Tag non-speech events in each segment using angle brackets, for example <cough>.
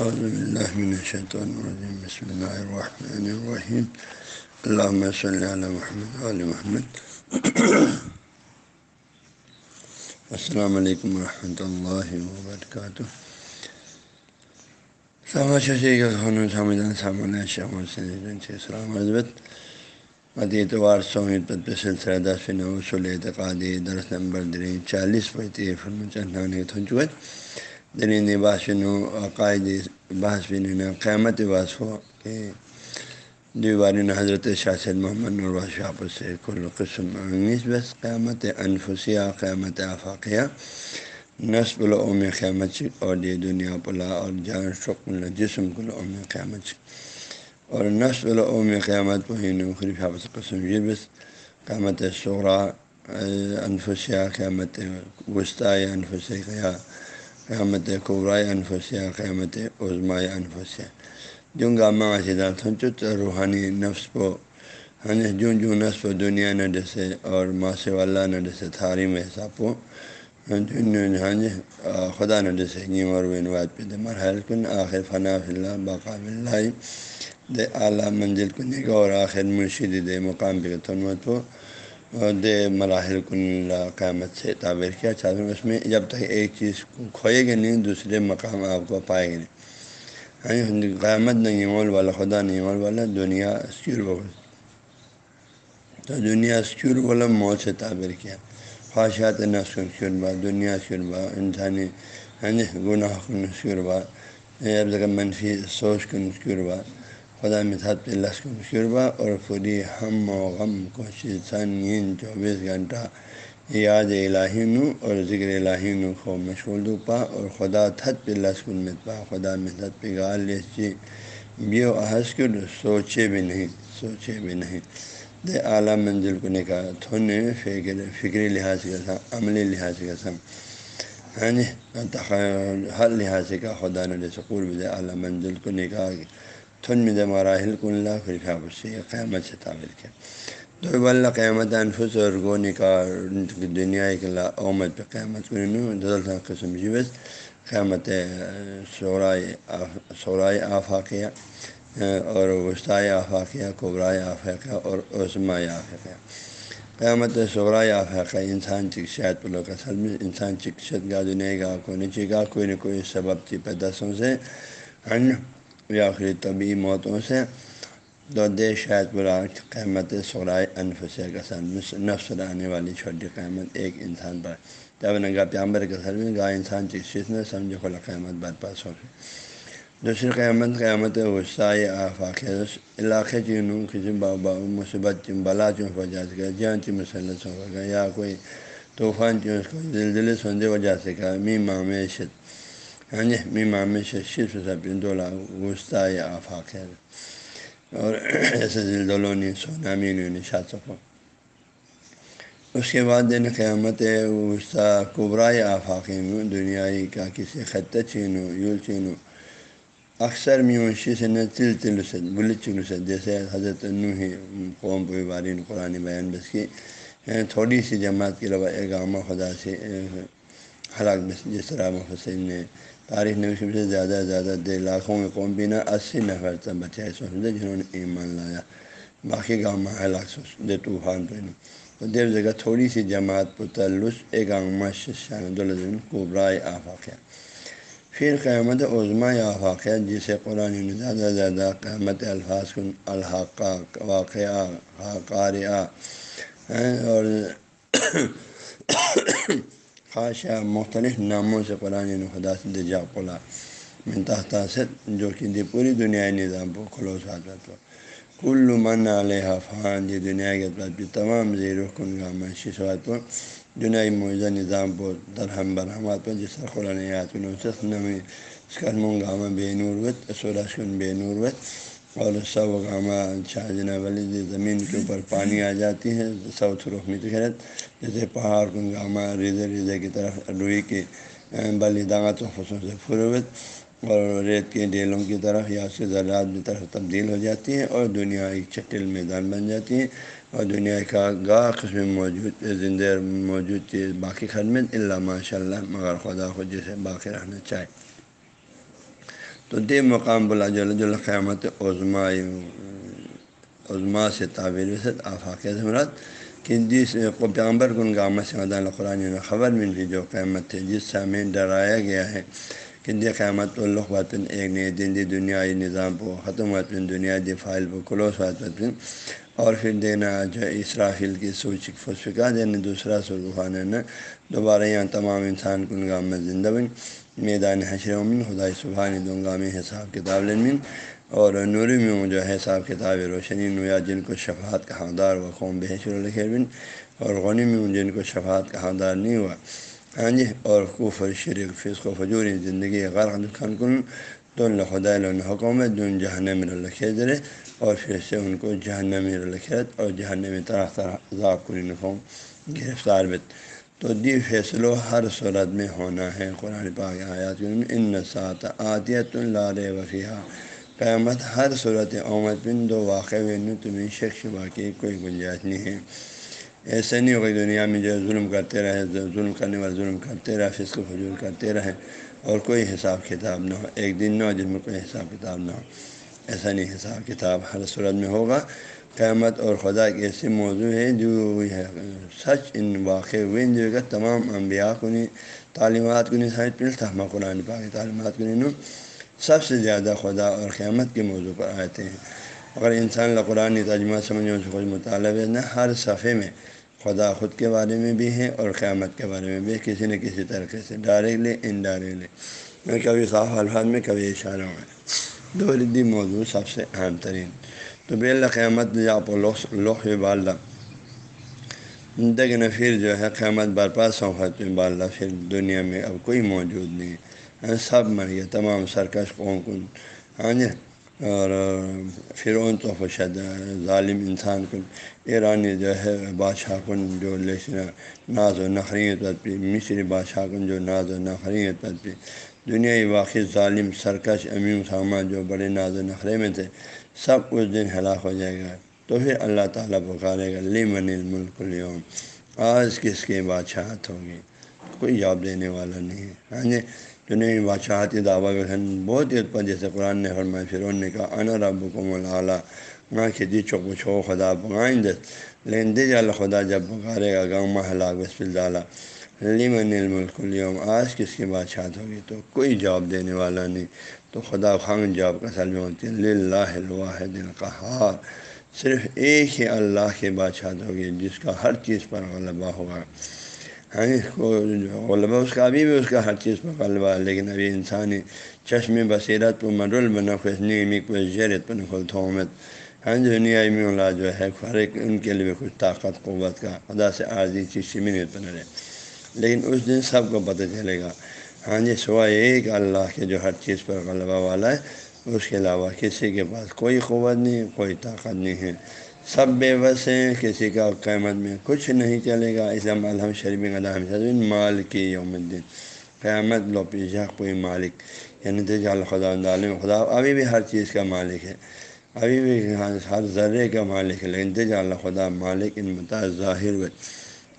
اعوذ باللہ من الشیطان الرجیم بسم اللہ الرحمن الرحیم اللہم صلی علی محمد علیہ محمد. <coughs> السلام علیکم ورحمۃ اللہ وبرکاتہ السلام عزبت عدی اتوار سوید پت سلسلہ دس فن اصول اعتقادی درس نمبر درین چالیس پینتی فرم چندان تھنچوت دین باسن عقائد بحث بن قیامت واسف کے دیوارین حضرت شاست محمد نروا شاپ سے کل قسم انیس بس، قیامت انفسیہ، قیامت آفاقیہ نصب العوم قیامت اور دی دنیا پلا اور جان شک جسم کلعوم قیامت اور نصب العوم قیامت پہین حافظ قسم یہ بس، قیامت صغرا انفسیہ، قیامت وسطی، انفسیہ قیامت قبرائے انفسیہ قیامت عظمائے انفسیہ جوں گامہ چت روحانی نفس پو ہن جوں جوں نصف دنیا نہ ڈسے اور ماس والا نہ ڈسے تھاری میں حساب پو۔ ہاں جی خدا نہ ڈسے اور واد پہ مرحل کن، آخر فنا فلّہ باقا بلّہ دے اعلیٰ منزل کن اور آخر مرشید دے، مقام پہ تنمت ہو دے مراحل کن قیامت سے تعبیر کیا چاہتا ہوں۔ اس میں جب تک ایک چیز کھوئے گی نہیں، دوسرے مقام آپ کو پائے گی۔ نہیں قیامت نہیں مول والا، خدا نہیں مول والا، دنیا اسکیور بول تو دنیا اسکیور والا موت سے تعبیر کیا۔ خواہشات نسکر با دنیا با انسانی یعنی گناہ کن با اب منفی سوچ کن با خدا مثت پہ لشکن شربا اور پوری ہم و غم کوشش نیند چوبیس گھنٹہ یاد الہی نو اور ذکر الہی نو مشغول دو پا اور خدا تھت پہ لشکن میں پا خدا مثت پہ گال لیسی بیو احس کر سوچے بھی نہیں، سوچے بھی نہیں۔ دے اعلیٰ منزل کو نکا تھن فکر، فکری لحاظ کا تھا عملی لحاظ کا تھا ہاں جی ہر لحاظ کا خدا نے سکول بھی دے اعلیٰ منزل کو نکاح تھن میں مراحل کن اللہ خرفہ سے قیامت سے تعبیر کیا۔ تو اللہ قیامت انفس اور گو نکاح دنیا کے اومد پہ قیامت قسم جیوس قیامت شعرائے شعرائے آفاقیہ اور وسطائے آفاقیہ قبرائے آفاقیہ اور عثمائے آفاقیہ قیامت شعرائے آفاقہ انسان چکشیات پلو کا سر میں انسان چکشت گا دنیا گا کو نیچے گا کوئی نہ کوئی سبب تھی پیداسوں سے۔ یا آخری طبی موتوں سے، دو دے شاید برا قیمت سورائے انفسیہ کا سر نفس آنے والی چھوٹی قیمت ایک انسان پر۔ جب نگا پیامبر کے سر میں گا، انسان چیز نے سمجھے کھلا قیمت برپاس ہو گئی۔ دوسری قیامت قیامت وسائے آفاق علاقے چینوں کسی بابا مصیبت بلا چوں وجہ سے گیا جہاں چی مسلط ہو گیا یا کوئی طوفان چوں اس کو زلزلے سوندے وجہ سے کہا می معمیشت ہاں جی می مام سے صرف دولا گستا یا آفاق ہے اور ایسے زلدولونی سونامی نے شاد اس کے بعد دن قیامت وسطی قبرا یا آفاقی میں دنیائی کا کسی خطہ چینو یول چینو اکثر میونشی سے نہ تل تل سے بل چلو سے جیسے حضرت نوحی قوم پوئی بارین قرآن بیان بس کی تھوڑی سی جماعت کے علاوہ ایک عامہ خدا سے ہلاک جس طرح حسین نے تاریخ نویش سے زیادہ سے زیادہ دے لاکھوں میں قوم بینا اسی نفر تک بچے ایسے سوچتے جنہوں نے ایمان لایا۔ باقی گاؤں میں ہلاک سوچ دے طوفان تو تو دیر جگہ تھوڑی سی جماعت پتلس ایک شان دولزم کوبرائے آفاقیہ۔ پھر قیامت عظما یا آفاقیہ، جسے قرآن نے زیادہ سے زیادہ قیامت الفاظ کن الحاقہ، واقعہ قاریہ اور خاشہ مختلف ناموں سے قرآن یعنی خدا سے دجا قلا منتاثر جو کہ دی پوری دنیا نظام کو کھلوس حاضر ہو کل من علیہ فان یہ دنیا کے بعد تمام زیر کن گامہ ششوات پر دنیا معیزہ نظام پر درہم برہمات پر جس طرح قرآن یات نوسط نمی، اس کا منگامہ بے نوروت سورج کن بے نوروت اور سب گامہ شاہ جنا ولی جی، زمین کے اوپر پانی آ جاتی ہے سب رخ متحرت جیسے پہاڑ کو گامہ ریزے ریزے کی طرف روئی کے بلی دانت و فصوں سے فروت اور ریت کے ڈیلوں کی طرف یا اس کے ذرات کی طرف تبدیل ہو جاتی ہیں اور دنیا ایک چٹل میدان بن جاتی ہے اور دنیا کا گاہ قسم موجود، زندہ موجود چیز باقی خدمت اللہ ماشاء اللہ مگر خدا خود جیسے باقی رہنا چاہے۔ تو دے مقام بلا جل قیامت عظما عظما سے تعبیر وسط آفاق مراد کہ جس کو پیامبر کن گامت سے مدان قرآن میں خبر مل گئی جو قیامت ہے، جس سے ہمیں ڈرایا گیا ہے۔ کہ دی قیامت اللہ وطن ایک نئے دن دی دنیائی نظام کو ختم وطن دنیا دی فائل کو کلوس وطن اور پھر دینا جو اسرافیل کی سوچ فسفکا دینا دوسرا سرخانہ دوبارہ یہاں تمام انسان کن گام میں زندہ بن۔ میدان حشر امن خدائی سبحان دوں حساب کتاب لمن اور نوری میں جو ہے حساب کتاب روشنی، نویا جن کو شفاعت کا حقدار و قوم بحشر الخیر بن اور غنی میں جن کو شفاعت کا حقدار نہیں ہوا. ہاں جی اور کوفر شرک، فسق و فجوری زندگی غرق خان کن. تو اللہ خدا حکومت دون جہان میں اور پھر سے ان کو جہنم میں الخرت اور جہنم طرح طرح عذاب کن قوم گرفتار بت تو دی فیصلوں ہر صورت میں ہونا ہے۔ قرآن پاک آیات ان نسات عادیت اللہ وفیہ قیامت ہر صورت اومد بن دو واقع میں تمہیں شخص واقعی کوئی گنجائش نہیں ہے۔ ایسے نہیں ہوگی دنیا میں جو ظلم کرتے رہے ظلم کرنے والے ظلم کرتے رہے، فسق و فجور کرتے رہے اور کوئی حساب کتاب نہ ہو۔ ایک دن نہ ہو جن میں کوئی حساب کتاب نہ ہو۔ ایسا نہیں حساب کتاب ہر صورت میں ہوگا۔ قیامت اور خدا کے ایسے موضوع ہے جو ہے سچ ان واقع ہوئے ان جگہ تمام انبیاء کو نہیں، تعلیمات کو نہیں سائد پل تھا قرآن پاک تعلیمات کو نہیں سب سے زیادہ خدا اور قیامت کے موضوع پر آتے ہیں اگر انسان قرآن ترجمہ سمجھنے سے کچھ مطالعہ ہے نہ ہر صفحے میں خدا خود کے بارے میں بھی ہے اور قیامت کے بارے میں بھی کسی نہ کسی طریقے سے ڈائریکٹلی انڈائریکٹلی میں کبھی صاف الفاظ میں، کبھی اشارہ ہوں دو ردی موضوع سب سے اہم ترین۔ تو بے قیامت آپ لوح باللہ دگ پھر جو ہے قیامت برپا صحبت باللہ پھر دنیا میں اب کوئی موجود نہیں۔ ہے سب مر گیا تمام سرکش قوم کن ہاں جی اور فرعون تو خوشد ظالم انسان کن ایرانی جو ہے بادشاہ کن جو لیکن ناز و نخریت پی مصری بادشاہ کن جو ناز و نخریت پی دنیائی واقعی ظالم، سرکش، امیم سامان جو بڑے ناز و نخرے میں تھے۔ سب اس دن ہلاک ہو جائے گا۔ تو پھر اللہ تعالیٰ پکارے گا لی الملک اليوم؟ آج کس کے بادشاہت ہوگی کوئی جواب دینے والا نہیں ہے۔ ہاں جی دنیا بادشاہتی دعویٰ بہت ہی پر جیسے قرآن نے فرمایا پھر نے کہا ان رب کو ملا نہ کھیتی چوک چھو خدا پکائیں دے۔ لیکن دے جال خدا جب پکارے گا، گاؤں محلہ بسف ڈالا۔ لیم الملک اليوم؟ آج کس کی بادشاہت ہوگی تو کوئی جواب دینے والا نہیں۔ تو خدا خان جواب کا سل میں ہوتی ہے لاہ الواحد القہار، صرف ایک ہی اللہ کی بادشاہت ہوگی جس کا ہر چیز پر غلبہ ہوگا۔ ہاں کو غلبہ، اس کا ابھی بھی، اس کا ہر چیز پر غلبہ ہے، لیکن ابھی انسانی چشم بصیرت پر مڈول بنا نیمی کو زیرت پر نکل تھومت۔ ہاں دنیا میں اللہ جو ہے، ہر ایک ان کے لیے کچھ طاقت، قوت کا خدا سے عارضی چیز سے نہیں بنا رہے۔ لیکن اس دن سب کو پتہ چلے گا۔ ہاں جی سوائے ایک اللہ کے جو ہر چیز پر غلبہ والا ہے، اس کے علاوہ کسی کے پاس کوئی قوت نہیں، کوئی طاقت نہیں ہے۔ سب بے بس ہیں، کسی کا قیمت میں کچھ نہیں چلے گا۔ اسلام الحمد شریف الحمد مال کی یوم الدین۔ قیامت لو پیشہ کوئی مالک۔ یعنی تجال خدا عالم خدا، ابھی بھی ہر چیز کا مالک ہے۔ ابھی بھی ہر ذرے کا مالک ہے، لیکن تجال خدا مالک ان متاث ظاہر ہوئے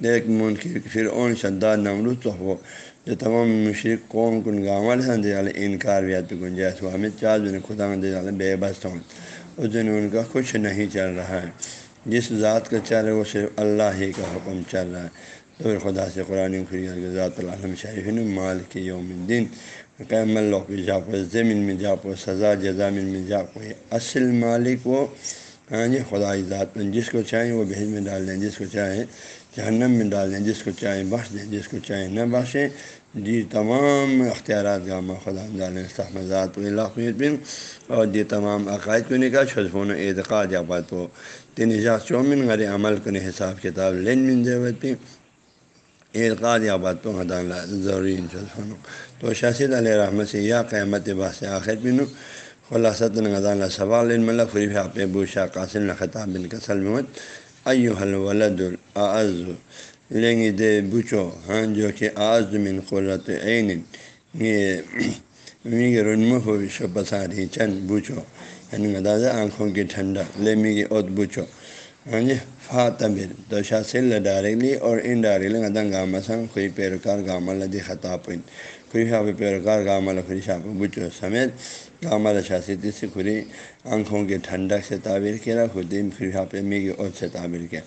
ایک منکر پھر اون شداد، نمرود تو ہو۔ جو تمام مشرق قوم کن گاول ہیں انکار بھی آتی گنجائش ہوا ہمیں چار دن خدا بے بس ہوں۔ اس دن ان کا کچھ نہیں چل رہا ہے۔ جس ذات کا چل رہا ہے، وہ صرف اللہ ہی کا حکم چل رہا ہے۔ تو پھر خدا سے قرآن ذات العالم شریف نے مال کی یوم دن قیم اللہ پہ جاپو زمین میں جاپو سزا جزامن میں جاپو اصل مالک وہ۔ ہاں جی خدا ذات۔ پر جس کو چاہیں وہ بھیج میں ڈال دیں، جس کو چاہیں جہنم میں ڈال دیں، جس کو چاہیں بخش دیں، جس کو چاہیں نہ بخشیں۔ جی تمام اختیارات کا خدا ذات بن۔ اور یہ تمام عقائد کو نکاح چھزفون و اعتقاد یا بات تین ہزار چومن غیر عمل کن حساب کتاب لین من ضرورت اعتقاد یا بات تو حدان ضروری چھزفون تو شاشد علیہ رحمت سے یا قیامت باس آخر بن خلاصت غدان سوال ملک فریف آپ بوشا قاسم خطاب بن کسل محمد۔ ایو الولد العز لیں گے دے بچو ہاں جو کہ آز من قرت عین، یہ رنم ہو پساری چند بوچو یعنی مداز آنکھوں کی ٹھنڈا، لے می کی اوت بوچو ہاں جی فاتبر تو شاہ سے ڈائریکٹلی اور انڈائریکٹلی گدا گاما سنگ کوئی پیروکار گاما لدی خطاب خریشہ پہ پیرکار گامل خریشہ پہ بچو، سمیت گامل شاسی سے کھری آنکھوں کے ٹھنڈک سے تعبیر کیا خدیم خریشہ پہ کی عورت سے تعبیر کیا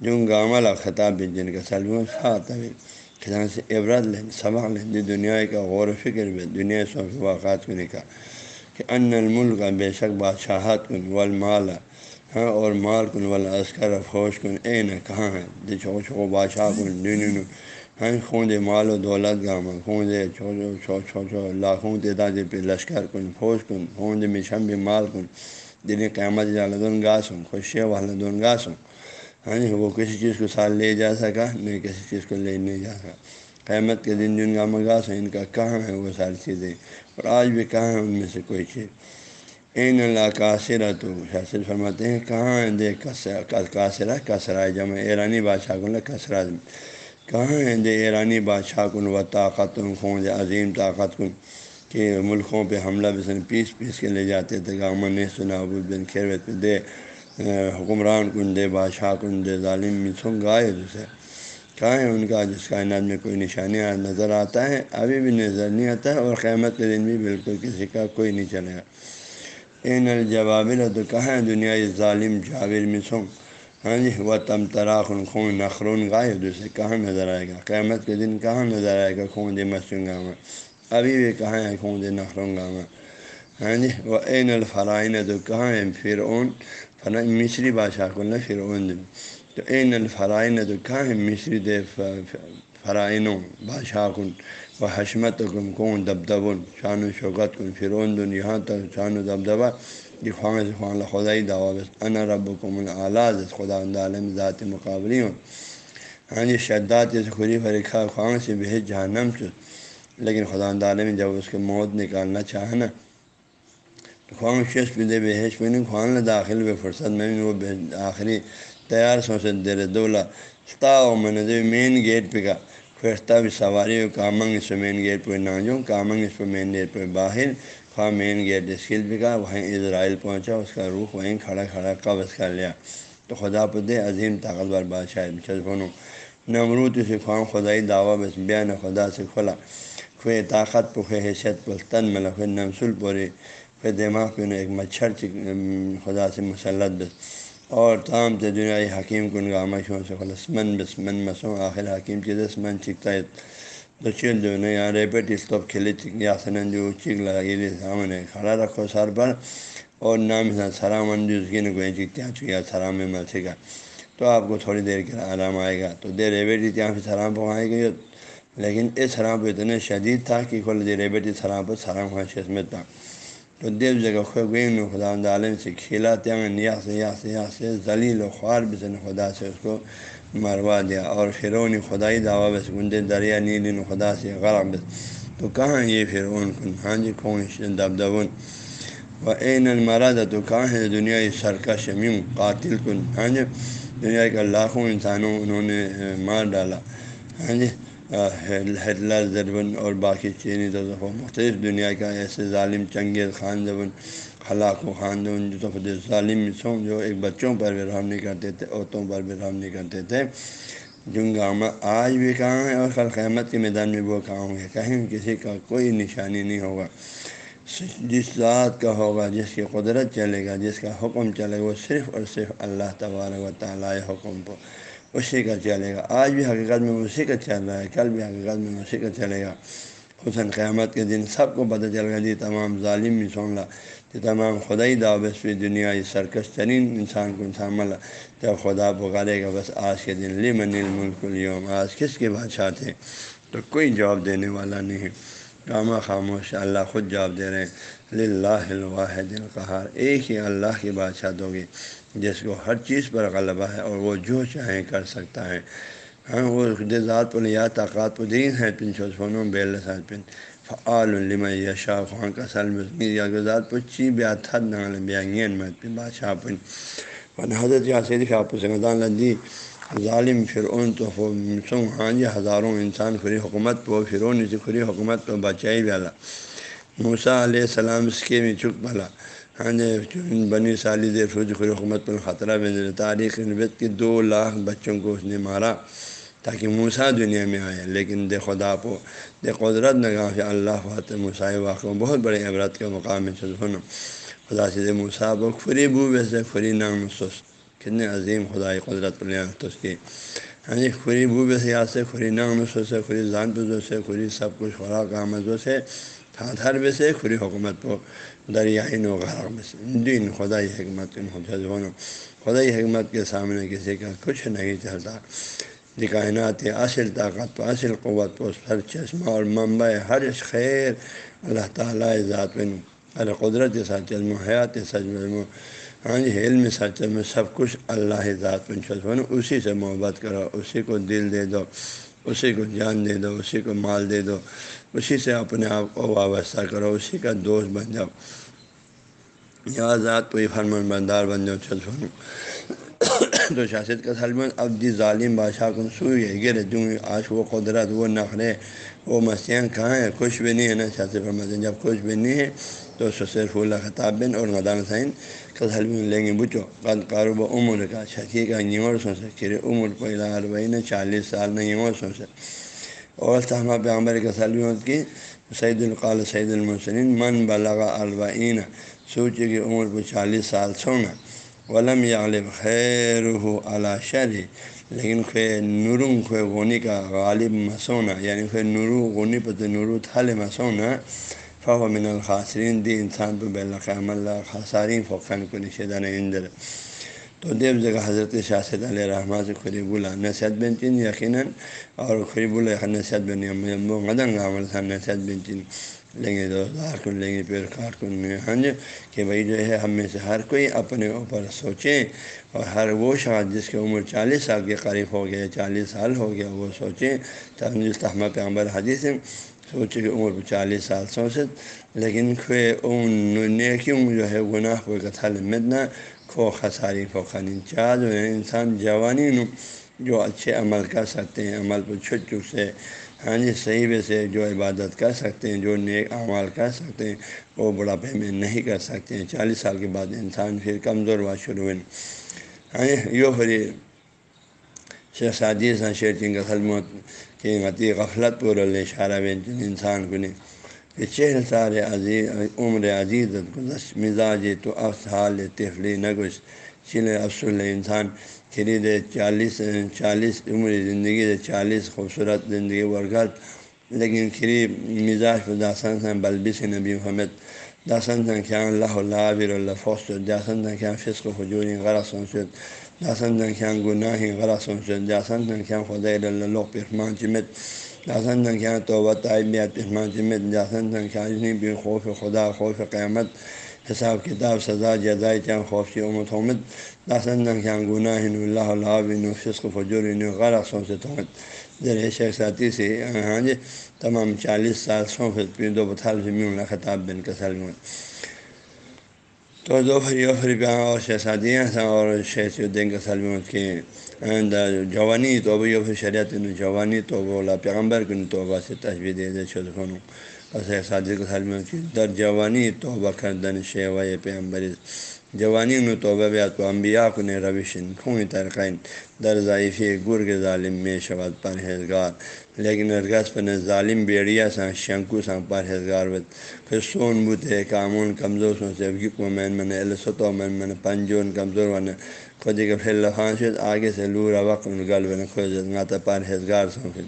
جو گامل خطاب جن کا سلم تھا طویل سے عبرت لیں سبق لیں دنیا کا غور و فکر بھی دنیا سو واقعات کو نکا کہ ان الملک بے شک بادشاہت کن والمال ہاں اور مال کن والعسکر فوج کن اے نہ کہاں ہے جو چھو چھو بادشاہ کن دین ہاں خون دے مال و دولت گاما خون دے چھو چھو چھو لاکھوں تعداد پہ لشکر کن، فوج کن، خون دے مشم بھی مال کن۔ دن قیامت دون گاسوں خوشی والا دون گاسوں ہاں جی وہ کسی چیز کو سال لے جا سکا، نہیں کسی چیز کو لے نہیں جا سکا۔ قیامت کے دن جن کا مگاس ہے ان کا کہاں ہے وہ ساری چیزیں۔ اور آج بھی کہاں ہے ان میں سے کوئی چیز۔ این اللہ قاصرہ تو شاثر فرماتے ہیں، کہاں دے قاصرہ کسرا جمع، ایرانی بادشاہ کن کسرا کہاں ہے دے ایرانی بادشاہ کن و طاقت خون دے عظیم طاقت کن، کہ ملکوں پہ حملہ بسن پیس پیس کے لے جاتے تھے گامن نے سنا، ابو بن خیروت پہ دے حکمران کن، دے بادشاہ کن، دے ظالم مسوں گائے دوسرے کہاں ہے ان کا؟ جس کائنات میں کوئی نشانیاں نظر آتا ہے، ابھی بھی نظر نہیں آتا ہے، اور قیامت کے دن بھی بالکل کسی کا کوئی نہیں چلے گا۔ این الجوابر تو کہاں ہے دنیا ظالم جاویر مسوں ہاں جی وہ تم تراخن خون نخرون گائے دوسرے کہاں نظر آئے گا؟ قیامت کے دن کہاں نظر آئے گا خون دے مسوں گاما؟ ابھی بھی کہاں ہے خون دے نخرون گاما؟ ہاں جی وہ این الفرائن تو کہاں ہے فرعون؟ فنا مصری بادشاہ کو نہ فرعون تو این الفرائن تو کہاں ہے مصری دے فرائنوں؟ بادشاہ کن و حشمت کن کون دبدبن شان و شوکت کن فرون دن یہاں تک شان و دبدبا یہ خواہ سے خواہ خدائی دعا ان رب کم العلاز خدا عالم ذات مقابلی ہوں ہاں جی شدات سے کھری فرقہ خواہ سے بحث جہنم سے لیکن خدا عالم جب اس کے موت نکالنا چاہنا. تو خواہ شیش پہ دے بحث پہ نہیں خواہ داخل بے فرصت میں وہ آخری تیار سو سے دیر دولا. تا من مین گیٹ پہ کا فرشتہ بھی سواری ہو کامنگ اس پہ مین گیٹ پہ نہ جاؤں کامنگ اس پہ مین گیٹ پہ باہر. خواہ مین گیٹ اسکل پہ کا، وہیں اسرائیل پہنچا، اس کا روح وہیں کھڑا کھڑا قبض کر لیا۔ تو خدا پہ عظیم طاقتور بادشاہ چسبنوں نمرود سے خواہ خدائی دعویٰ بس بیان خدا سے کھلا خوے طاقت پہ حیثیت پہ تن ملا خو نمسل پورے پھر دماغ پہ ایک مچھر خدا سے مسلط بس۔ اور تام سے حکیم کن گا سے خلص من بس، من مسوں آخر حکیم چیز من چکتا ہے۔ تو چل جو نہیں یہاں ریپٹ اسٹاپ کھیلے آسن جو چیک لگا سامنے کھڑا رکھو سر پر اور نام سلام اس کی نہ کوئی چکتے چکیا سلام میں مرسی کا تو آپ کو تھوڑی دیر کے آرام آئے گا تو دیر ریبٹ یہاں پہ سلام پہنچائے گی لیکن اس سلام پہ اتنے شدید تھا کہ کھول دے ریبٹ سلام پر سلام خواہ شسمت تھا تو دیو جگہ خبین خدا عالم سے کھیلا تنگ یا سے یا سے یا سے ذلیل و خوار بسن خدا سے اس کو مروا دیا اور فرعون خدائی دعویٰ بس گندے دریا نیل خدا سے غرق بس تو کہاں یہ فرعون کن ہاں جی کون دبدبن و عین المراد تو کہاں ہے دنیا سرکش شمیم قاتل کن ہاں جی دنیا کے لاکھوں انسانوں انہوں نے مار ڈالا ہاں جی ہٹلر زربن اور باقی چینی تو مختلف دنیا کا ایسے ظالم چنگیز خان زبن ہلاک و خاندون جو تو ظالم سوں جو ایک بچوں پر بھی رحم نہیں کرتے تھے، عورتوں پر بھی رحم نہیں کرتے تھے۔ جنگامہ آج بھی کہاں ہے اور کل قیامت کے میدان میں وہ کہاں ہوں گے؟ کہیں کسی کا کوئی نشانی نہیں ہوگا۔ جس ذات کا ہوگا، جس کی قدرت چلے گا، جس کا حکم چلے گا، وہ صرف اور صرف اللہ تبارک و تعالیٰ حکم کو اسی کا چلے گا۔ آج بھی حقیقت میں اسی کا چل رہا ہے، کل بھی حقیقت میں اسی کا چلے گا۔ حسن قیامت کے دن سب کو پتہ چل گا جی تمام ظالم بھی سن لا کہ جی تمام خدائی دعوت بھی دنیا سرکش ترین انسان کو انسان ملا جب خدا پکارے گا، بس آج کے دن لی من الملک اليوم۔ آج کس کے بادشاہ تھے؟ تو کوئی جواب دینے والا نہیں۔ ہے کامہ خاموش اللہ خود جواب دے رہے ہیں۔ لاہ الواحد القہار۔ ایک ہی اللہ کی بادشاہ ہوگی جس کو ہر چیز پر غلبہ ہے اور وہ جو چاہیں کر سکتا ہے۔ ہاں وہ ذات پر یا طاقت دین ہے، پن چوسفونوں بیل پن۔ فعال الما یشا خواہ کا سلم یا ذات پر چی بیا تھد نال پن بادشاہ پن۔ حضرت یا صدیق آپ لدی۔ ظالم فرعون تو سنگ ہاں جی ہزاروں انسان خری حکومت پہ فرعون سے خری حکومت پہ بچائی والا۔ موسا علیہ السلام اس کے میں چک بھلا ہاں جی بنی سالی دیر فوج حکومت پر خطرہ تاریخ نبت کے دو لاکھ بچوں کو اس نے مارا تاکہ موسا دنیا میں آئے۔ لیکن دے خدا کو دے قدرت نگاہ سے اللہ وات موسائے واقع بہت بڑے عبرت کے مقام میں خدا سے موسا وہ کھری بو ویسے کھری نام سس کتنے عظیم خدائی قدرت اس کی۔ ہاں جی کھری بو ویسے یاد سے کھری نام سے کھری جان پزو سے کھری سب کچھ خوراک آمدوں سے۔ ہاتھ ہر ویسے کھری حکومت کو دریائی نو غرق میں سے دین خدائی حکمت خدائی حکمت کے سامنے کسی کا کچھ نہیں چلتا۔ یہ کائنات اصل طاقت اصل قوت و ہر چشمہ اور منبع ہر خیر اللہ تعالیٰ ذات بن ال قدرت سچ علم حیات سچ علم ہاں جی علم سچ علم سب کچھ اللہ ذات بن چشمن اسی سے محبت کرو، اسی کو دل دے دو۔ اسی کو جان دے دو، اسی کو مال دے دو۔ اسی سے اپنے آپ کو وابستہ کرو، اسی کا دوست بن جاؤ۔ یا ذات کوئی فرمان بردار بن جاؤ، چل سنو تو شاست کا سلمان اب دی ظالم بادشاہ کو سوئی ہے گر دوں آج وہ قدرت، وہ نخرے، وہ مسیاں کہاں ہیں؟ کچھ بھی نہیں ہے نا شاست فرماتے جب کچھ بھی نہیں ہے تو سسر پھول خطاب بن اور مدان سائن کا سلم لیں گے بچو قد کاروب عمر کا شکی کا اور سن سکے عمر پہلا اربعین چالیس سال نہیں اور سن سکے اور صحمہ پیغمبر کا سلم کی سعید القال سعید المسلم من بلغ البعین سوچے کی عمر کو چالیس سال سونا ولم غالب خیر ہو اعلیٰ شر لیکن خے نوروں خے غنی کا غالب مسونا یعنی خے نورو غنی پت نورو تھل مسونا فو من الخاصرین دی انسان پہ بلّہ اللہ خاصارین فوقن کو نشیدان اندر تو دیو جگہ حضرت شاست علیہ رحمٰ سے خریب اللہ نصیحت بنچن یقیناً، اور خریب اللہ نصیحت بن مدن عمل تھا نصیحت بنچن لیں گے دو کن لیں گے پھر کاٹ کن ہاں جی کہ بھائی جو ہے ہم میں سے ہر کوئی اپنے اوپر سوچیں اور ہر وہ شخص جس کی عمر چالیس سال کے قریب ہو گیا، چالیس سال ہو گیا، وہ سوچیں تحمہ پہ عمر حدیث سوچے کہ عمر چالیس سال سوچت، لیکن کھوے اون نیکیوں جو ہے گناہ کو کتھل مدنا کھو خساری کھو خانی چاہ جو ہے انسان جوانی نو جو اچھے عمل کر سکتے ہیں، عمل پہ چھٹ چک سے ہاں جی صحیح ویسے جو عبادت کر سکتے ہیں، جو نیک اعمال کر سکتے ہیں، وہ بڑھاپے میں نہیں کر سکتے ہیں۔ چالیس سال کے بعد انسان پھر کمزور ہوا شروع ہوئے۔ ہاں جی یو پھر شیخ سادی شیر چنگ خدمت کہ غتی غفلت پور اشارہ بن انسان کو نہیں کہ چہر سارے عزیز عمر عزیز مزاج تو افسال تفلی نگش چل افسل انسان خرید چالیس چالیس عمر زندگی سے چالیس خوبصورت زندگی ورگت۔ لیکن کھری مزاج داسن سے بلبی سے نبی محمد۔ داسن سنکھیا اللہ اللہ بر اللہ فوست داسن سنکھیا فسق حجور غرض سنسد داسن سنکھیا گناہ غرض سنسد داسن سنکھیا خدا اللہ پرمان چمت داسن سنکھیا توبہ طائبیات پرمان چمت داسن سنکھیا بھی خوف خدا، خوف قیامت، حساب کتاب، سزا جزائے چاہ خوفی امت حمد داسن خیاں گناہ اللہ اللہ بن فسق فجور غرقوں سے تہمت ذرا شیخ ساتھی سے ہاں جی تمام چالیس سال سو فت دو بتھال سے اللہ خطاب بن کسل تو دو پھر پھر پہ اور شہزادیاں تھا اور شیخ الدین کا سلم کے جوانی تو بھی پھر شریعت جوانی تو بولا پیغمبر کن توبہ سے تجویز دے دے شد شہزادی کے سلم کی در جوانی توبہ کردن شیوا پیغمبر جوانی میں توبہ بیات کو امبیا کن روشن خون ترقین۔ در ضائفی گر کے ظالم میں شبت پرہیزگار۔ لیکن ارگس پن ظالم بیڑیا سا شنکو سا پرہیزگار بت پھر سون بت ہے کامون کمزور سو سے مین من السطو مین من پنجون کمزور ون۔ خودی کے پھر لفان شد، آگے سے لورا وقت گل بن۔ کھوج گاتا پرہیزگار سو پھر۔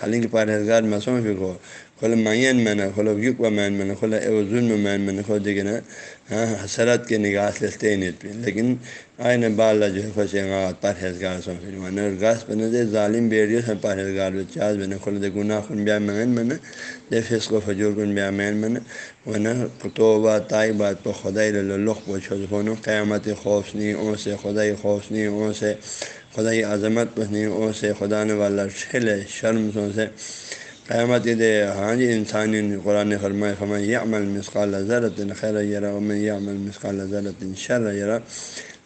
حالانکہ پرہیزگار مسوں پھر کو۔ کھل معین میں نہ کھلو یق و مین میں نہ کھلا ظلم مین میں نہ کھو دیکھے نا ہاں حسرت کے نگاہ لیتے نہیں پہ لیکن آئے نہ بالا جو ہے خوش پرہیزگار سو پھر میں نے گاس بنے دے ظالم بیڑیوں سے پرہیزگار چاس میں نے کھل دے گناہ خن بیا مین میں نے دے فسق و فجور کن بیا مین میں نے وہ نہ توبہ تائی بات پہ خدائی لخ پوچھو خونو قیامت خوف نہیں اون سے خدائی خوف نہیں اون سے خدائی عظمت پہ نہیں اون سے خدا نے والا چھلے شرم سو سے قیامت دے ہاں جی انسانی قرآن فرمائے فرمائے یہ عمل مسقال ضرت خیر یرا میں یہ عمل مسقال ضرت شر یرا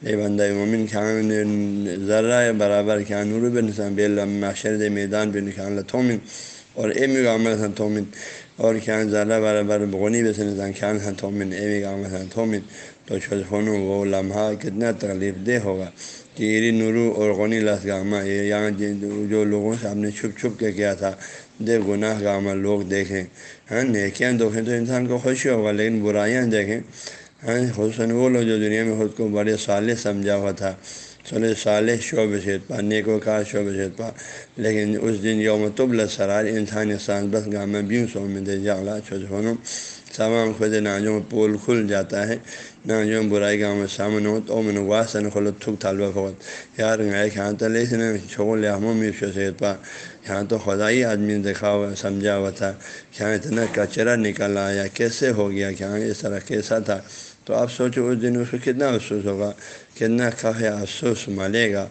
اے بندہ مومن خان ذرا برابر خیان نور بن نسان بے معاشر دے میدان بن خان تھومن اور اے می عمل تھومن اور کیا ذرا بار بار بغنی بس نظام خیال ہاں تھومن ایوی گام ہاں تھومن تو چھوٹ فون وہ لمحہ کتنا تکلیف دہ ہوگا۔ کہ ایری نورو اور غنی لس گامہ یہاں جو لوگوں سے آپ نے چھپ چھپ کے کیا تھا دے گناہ گامہ لوگ دیکھیں۔ ہاں نیکیاں دیکھیں تو انسان کو خوشی ہوگا، لیکن برائیاں دیکھیں۔ ہاں حسن وہ لوگ جو دنیا میں خود کو بڑے صالح سمجھا ہوا تھا۔ چلے صالح شعب شیت پا نیک و کار شعب شیت پا۔ لیکن اس دن یوم طبل سرار، انسان سان بس گامہ بیوں سو میں دے جاغلا چھوٹ سامان خود ناجوں پول کھل جاتا ہے۔ ناجوں برائی گاؤں میں سامن ہو تو من واسن کھلو تھک تھالو فوت یار گائے کھاں تو لے سن چھوڑ لیا ہموں میں صحت پا۔ یہاں تو خدائی آدمی دیکھا ہوا سمجھا ہوا تھا۔ کیا اتنا کچرا نکل آیا؟ کیسے ہو گیا؟ کیا اس طرح کیسا تھا؟ تو آپ سوچو، اس دن اس کو کتنا افسوس ہوگا، کتنا کافی افسوس ملے گا۔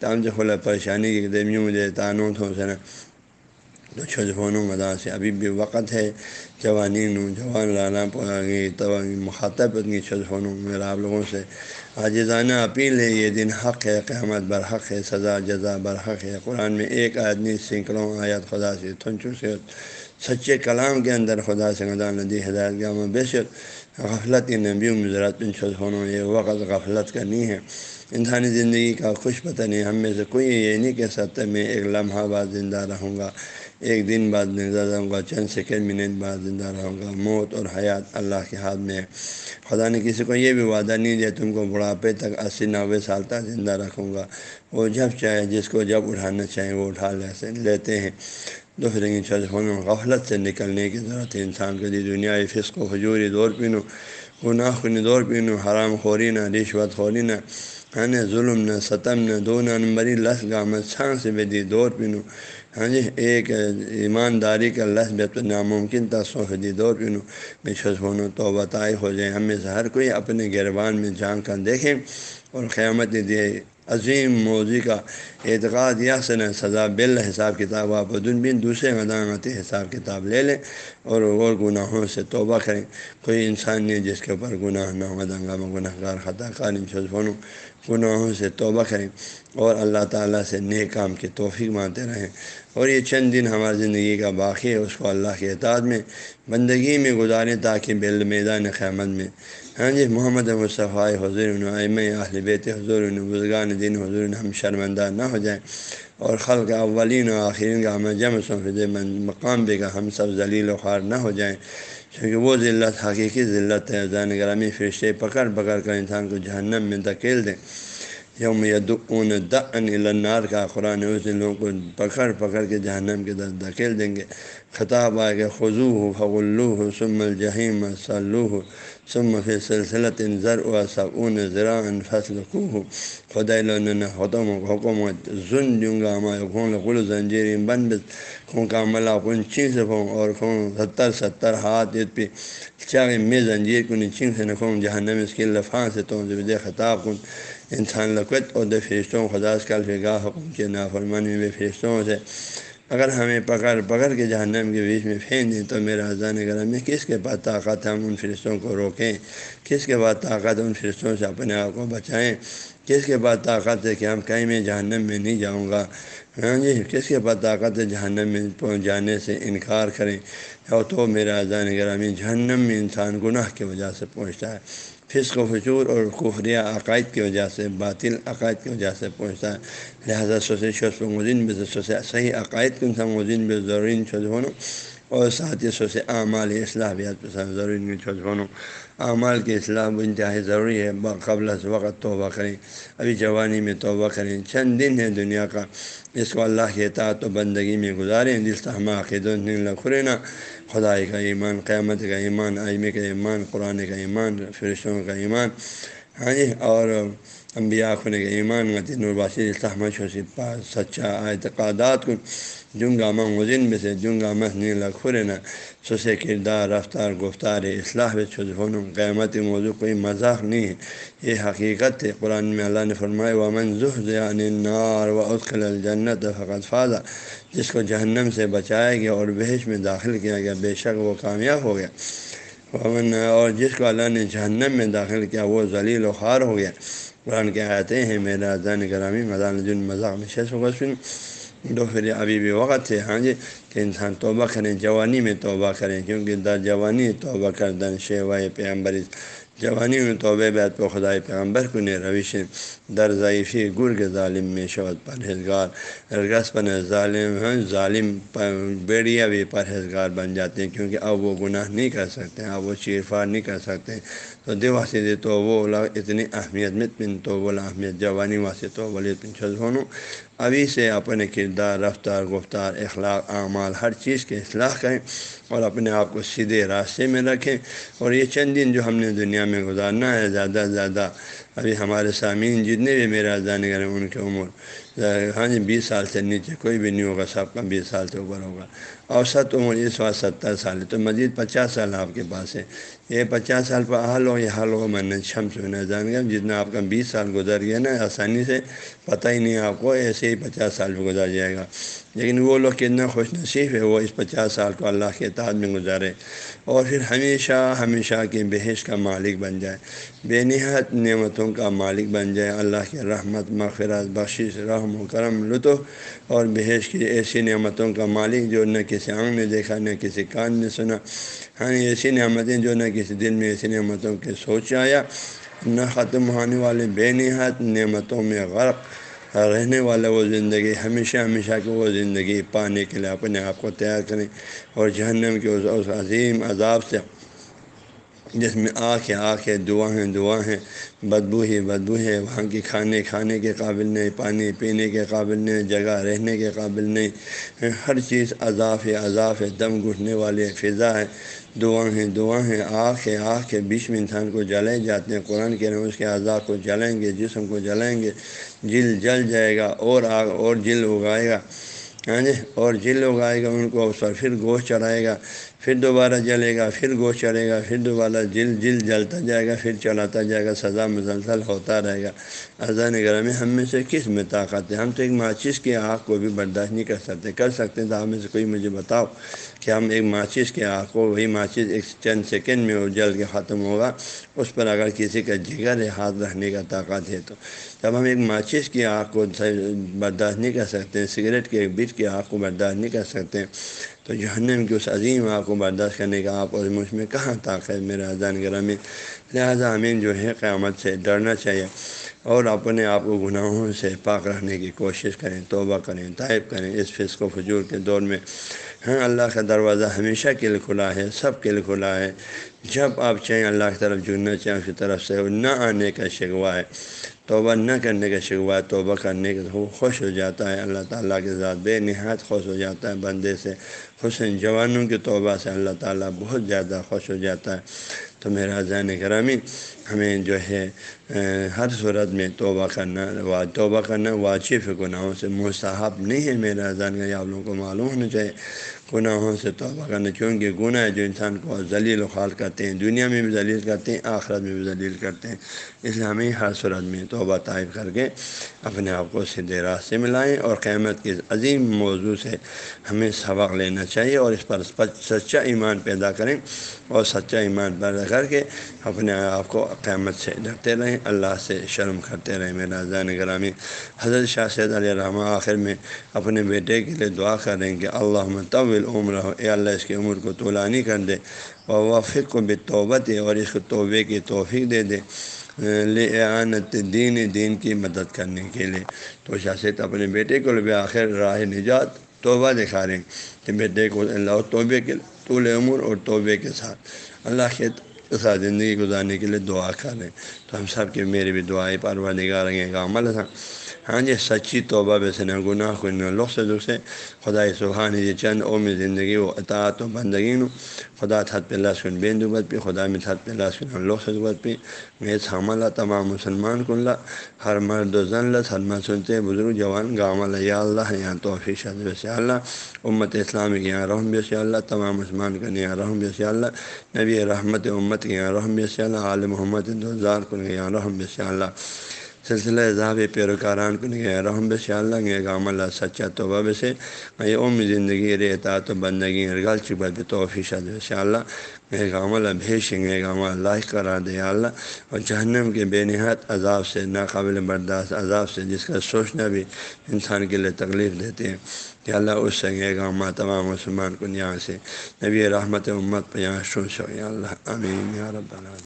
تام جو کھلا پریشانی کی دیمیوں مجھے تانوں تھوں سے نا تو چھوج مدا سے ابھی بھی وقت ہے۔ جوانی نوں جوان لانا پڑی تو مخاطب اتنی چھوج فونوں میرا آپ لوگوں سے۔ عاجزانہ اپیل ہے، یہ دن حق ہے، قیامت برحق ہے۔ سزا، جزا برحق ہے۔ قرآن میں ایک آدمی سینکڑوں آیات خدا سے تھنچو سے سچے کلام کے اندر خدا سے مدا ندی ہدایت گاہ میں بے شک غفلت نبی مضرات بن چھوج فونوں یہ وقت غفلت کرنی ہے۔ انسانی زندگی کا خوش پتہ نہیں، ہم میں سے کوئی یہ نہیں کہہ سکتا، میں ایک لمحہ بعد زندہ رہوں گا۔ ایک دن بعد زندہ رہوں گا چند سیکنڈ منٹ بعد زندہ رہوں گا۔ موت اور حیات اللہ کے ہاتھ میں ہے۔ خدا نے کسی کو یہ بھی وعدہ نہیں دیا، تم کو بڑھاپے تک اسی نوے سال تک زندہ رکھوں گا۔ وہ جب چاہے، جس کو جب اٹھانا چاہیں وہ اٹھا لے لیتے ہیں۔ دوسرے کی چھت غفلت سے نکلنے کی ضرورت ہے۔ انسان کے لیے دنیا فسق و حجوری دور پینو۔ گناہ کنی دور پینو، حرام خوری نہ، رشوت خوری نہ۔ ہاں ظلم، نہ ستم، نہ دو نمبری، لس، گامت چھان سے بے دی دور پینو۔ ہاں جی ایک ایمانداری کا لس بے تو ناممکن تھا دی دور پینو میں چھس ہونوں تو بتائی ہو جائیں ہمیں سے ہر کوئی اپنے گربان میں جان کر دیکھیں اور قیامت دے عظیم موضوع کا اعتقاد یا سن سزا بل حساب کتاب آپ بن دوسرے مدامتی حساب کتاب لے لیں اور اور گناہوں سے توبہ کریں۔ کوئی انسان نہیں جس کے اوپر گناہ نہ ہو گناہ گار خطا کار فون گناہوں سے توبہ کریں اور اللہ تعالیٰ سے نیک کام کی توفیق مانتے رہیں۔ اور یہ چند دن ہماری زندگی کا باقی ہے، اس کو اللہ کے اعتعاد میں، بندگی میں گزاریں تاکہ بل میدان قیامت میں۔ ہاں جی محمد مصطفیٰ حضور اہم اہل بیت حضور بزرگان دین حضور ہم شرمندہ نہ ہو جائیں۔ اور خلق اولین و آخرین کا ہمیں جم سفید مقام بے کا ہم سب ذلیل و خوار نہ ہو جائیں۔ کیونکہ وہ ذلت، حقیقی ذلت ہے۔ زان گرامی فرشتے پکڑ پکڑ کر انسان کو جہنم میں دھکیل دیں۔ یوم یدعون دعن النار، کا قرآن اس دن لوگوں کو پکڑ پکڑ کے جہنم کے در دھکیل دیں گے۔ خطاب آئے گا خضو ہو فغلو ہو سم الجہیم صلو ہو سم فی سلسلت ذر و صعون ذرا فصل کو خدا حتم حکومت ظن دوں گا ہمارے خون قل زنجیر بن خون کا عملہ کن چین سے خون اور خون ستر ستر ہاتھ پہ چاہے میں زنجیر کن چین سے نخون جہنم اس کے لفاں سے تو دے خطاب کن. انسان لقت اور دے فرشتوں خدا کل فگاہ حکم کے نافرمانی میں فرشتوں سے. اگر ہمیں پکڑ پکڑ کے جہنم کے بیچ میں پھینک دیں تو میرا اذان گرم میں کس کے پاس طاقت ہم ان فرشتوں کو روکیں؟ کس کے بعد طاقت ان فرشتوں سے اپنے آپ کو بچائیں؟ کس کے بعد طاقت ہے کہ ہم کہیں میں جہنم میں نہیں جاؤں گا؟ ہاں جی کس کے بعد طاقت ہے جہنم میں پہنچ جانے سے انکار کریں؟ اور تو میرا اذان گرامی جہنم میں انسان گناہ کی وجہ سے پہنچتا ہے۔ فسق و فجور اور کفریہ عقائد کی وجہ سے، باطل عقائد کی وجہ سے پہنچتا ہے۔ لہٰذا سوسے شوس مزین بے سوسے صحیح عقائد کے انسان مزین بے ضرور چھوٹ ہونوں اور ساتھ ہی سوسے اعمال اصلاح بیات پسند ضروری چھوٹ ہونوں اعمال کی اصلاح انتہائی ضروری ہے۔ قبل از وقت توبہ کریں۔ ابھی جوانی میں توبہ کریں۔ چند دن ہے دنیا کا۔ اس کو اللہ کے اطاعت و بندگی میں گزاریں۔ جس طرح دل تحمہ عقید الخرینہ خدائی کا ایمان، قیامت کا ایمان آئمے کا ایمان، قرآن کا ایمان، فرشتوں کا ایمان ہاں جی اور انبیاء خنے کا ایمان غتین الباشی التحمہ شوسی سچا اعتقادات کو جنگامہ مزن میں سے جنگامہ نیلا کھرنا سسے کردار، رفتار، گفتار، اصلاح چھن قیامت موضوع کوئی مذاق نہیں ہے۔ یہ حقیقت ہے۔ قرآن میں اللہ نے فرمائے ومن ظہان نار و اسخل الجنت فقط فاضہ جس کو جہنم سے بچایا گیا اور بحث میں داخل کیا گیا، بے شک وہ کامیاب ہو گیا۔ ومن، اور جس کو اللہ نے جہنم میں داخل کیا، وہ ذلیل و خوار ہو گیا۔ قرآن کے آتے ہیں، میرا زین گرامی مدان جن مذاق میں شیش و سن دو پھر ابھی بھی وقت ہے ہاں جی کہ انسان توبہ کریں جوانی میں توبہ کریں کیونکہ در جوانی توبہ کردن شیوائے پیغمبر جوانی میں توبہ بیت پہ خدائے پیغمبر کن روش در ضعیفی گر کے ظالم میں شوت پرہیزگار رگس پن ظالم ظالم بیڑیا بھی پرہیزگار بن جاتے ہیں کیونکہ اب وہ گناہ نہیں کر سکتے اب وہ چیرفار نہیں کر سکتے تو دے واسطے تو وہ اتنی اہمیت مت تو بولا اہمیت جوانی واسطے تو بولے ہوں ابھی سے اپنے کردار، رفتار، گفتار، اخلاق، اعمال، ہر چیز کے اصلاح کریں اور اپنے آپ کو سیدھے راستے میں رکھیں۔ اور یہ چند دن جو ہم نے دنیا میں گزارنا ہے، زیادہ سے زیادہ ابھی ہمارے سامعین جتنے بھی میرا جانے گئے ان کی عمر ہاں جی بیس سال سے نیچے کوئی بھی نہیں ہوگا، سب کا بیس سال سے اوپر ہوگا۔ اوسط عمر اس وقت ستر سال ہے۔ تو مزید پچاس سال آپ کے پاس ہے یہ پچاس سال پر حل ہو، یہ حل ہو، میں نے شمس میں جان گیا جتنا آپ کا بیس سال گزر گیا نا، آسانی سے پتہ ہی نہیں آپ کو ایسے ہی پچاس سال پہ گزر جائے گا۔ لیکن وہ لوگ کتنا خوش نصیب ہے، وہ اس پچاس سال کو اللہ کے اطاعت میں گزارے۔ اور پھر ہمیشہ ہمیشہ کی بحث کا مالک بن جائے۔ بے نہایت نعمتوں کا مالک بن جائے۔ اللہ کے رحمت، مغفرت، بخشش، رحم و کرم، لطف اور بحث کی ایسی نعمتوں کا مالک جو نہ کسی آنگ نے دیکھا، نہ کسی کان نے سنا۔ ہاں ایسی نعمتیں جو نہ کسی دن میں ایسی نعمتوں کے سوچ آیا۔ نہ ختم ہونے والے بے نہایت نعمتوں میں غرق رہنے والا وہ زندگی، ہمیشہ ہمیشہ کی وہ زندگی پانے کے لیے اپنے آپ کو تیار کریں اور جہنم کے اس عظیم عذاب سے جس میں آنکھ ہے آنکھ ہے دعا ہیں دعا ہیں۔ بدبو ہی بدبو ہے۔ وہاں کی کھانے کھانے کے قابل نہیں، پانی پینے کے قابل نہیں، جگہ رہنے کے قابل نہیں۔ ہر چیز عذاب ہے عذاب ہے۔ دم گھٹنے والے فضا ہے۔ دعا ہیں دعا ہیں۔ آنکھ ہے، آنکھ کے بیچ میں انسان کو جلائے جاتے ہیں۔ قرآن کے رہے اس کے عذاب کو جلائیں گے، جسم کو جلائیں گے۔ جل جل جائے گا اور آگ اور جل اگائے گا۔ ہاں جی اور جل اگائے گا، ان کو اس پر پھر گوشت چڑھائے گا۔ پھر دوبارہ جلے گا، پھر گوشت چڑھے گا، پھر دوبارہ جل جل جلتا جائے گا، پھر چلاتا جائے گا، سزا مسلسل ہوتا رہے گا۔ اذان گرہ میں ہم میں سے کس میں طاقت ہے؟ ہم تو ایک ماچس کی آگ کو بھی برداشت نہیں کر سکتے کر سکتے تو ہم میں سے کوئی مجھے بتاؤ۔ کہ ہم ایک ماچس کے آگ کو وہی ماچس ایک چند سیکنڈ میں جل کے ختم ہوگا، اس پر اگر کسی کا جگر ہے ہاتھ رکھنے کا طاقت ہے تو۔ جب ہم ایک ماچس کی آگ کو برداشت نہیں کر سکتے، سگریٹ کے ایک بیچ کی آگ کو برداشت نہیں کر سکتے، تو جہنم کی اس عظیم آگ کو برداشت کرنے کا آپ اور مجھ میں کہاں طاقت میرے اذان گرامی؟ لہٰذا ہمیں جو ہے قیامت سے ڈرنا چاہیے اور اپنے آپ کو گناہوں سے پاک رہنے کی کوشش کریں، توبہ کریں طائب کریں، اس فصق و فجور کے دور میں ہاں اللہ کا دروازہ ہمیشہ کے لیے کھلا ہے، سب کے لیے کھلا ہے۔ جب آپ چاہیں اللہ کی طرف جڑنا چاہیں، اس کی طرف سے نہ آنے کا شکوہ ہے۔ توبہ نہ کرنے کا شکوہ ہے، توبہ کرنے کا وہ خوش ہو جاتا ہے۔ اللہ تعالیٰ کے ذات بے نہایت خوش ہو جاتا ہے، بندے سے، حسن جوانوں کی توبہ سے اللہ تعالیٰ بہت زیادہ خوش ہو جاتا ہے۔ تو میرا ذہن گرامی ہمیں جو ہے ہر صورت میں توبہ کرنا توبہ کرنا واجب گناہوں سے مستحب نہیں ہے میرا ذہن آپ لوگوں کو معلوم ہونا چاہیے گناہوں سے توبہ کرنا، کیونکہ گناہ ہے جو انسان کو ذلیل و خال کرتے ہیں، دنیا میں بھی ذلیل کرتے ہیں، آخرت میں بھی ذلیل کرتے ہیں۔ اس لیے ہمیں ہر صورت میں توبہ طائب کر کے اپنے آپ کو سیدھے راستے میں لائیں اور قیامت کے عظیم موضوع سے ہمیں سبق لینا چاہیے اور اس پر سچا ایمان پیدا کریں اور سچا ایمان پیدا کر کے اپنے آپ کو قیامت سے ڈرتے رہیں، اللہ سے شرم کرتے رہیں۔ میرا زین گرامی، حضرت شاہ سید علیہ رحمٰ آخر میں اپنے بیٹے کے لیے دعا کریں کہ اللہ طول عمر ہو اے اللہ اس کی عمر کو طولانی کر دے اور وفق کو بے توبت اور اس کو توبے کی توفیق دے دے لعنت دین دین کی مدد کرنے کے لیے۔ تو شاست اپنے بیٹے کو بھی آخر راہ نجات توبہ دکھا رہے ہیں۔ کہ بیٹے کو اللہ توبے کے طول عمر اور توبے کے ساتھ۔ اللہ کے ساتھ زندگی گزارنے کے لیے دعا کر رہے ہیں تو ہم سب کے میری بھی دعائیں پروا نگار گے کا عمل تھا ہاں جی سچی توبہ ویسے نہ گناہ کو نہ لوگ سے خدا سبحان یہ چند او میں زندگی و اطاعت و بندگی نو خدا تھت پہ لسکن بین دبت پہ خدا میں تھت پہ لسکن لوگ سے دبت پہ میں حاملہ تمام مسلمان کن لا ہر مرد و زن لس ہر مرد سنتے بزرگ جوان گام اللہ یا اللہ یہاں توفیق شد ویسے اللہ امت اسلامی کے یہاں رحم بیس اللہ تمام مسلمان کن یہاں رحم بیس اللہ نبی رحمت امت کے یہاں رحم بیس اللہ عالم محمد دوزار کن کے یہاں رحم بیس اللہ سلسلہ اضافی پیروکاران کو نگہ رحم بس اللہ گے گام اللہ سچا توبہ بسے میں اوم زندگی رہتا تو بندگی ارغال چبہ توفی شد اللہ گئے گام اللہ بھیشیں گے گام اللہ کرا دے۔ اللہ اور جہنم کے بے نہایت عذاب سے، ناقابل برداشت عذاب سے جس کا سوچنا بھی انسان کے لیے تکلیف دیتے ہیں۔ کہ اللہ اس سنگے گامہ تمام مسلمان کو یہاں سے، نبی رحمت امت پہ یہاں شوش ہو یا اللہ امین یا رب اللہ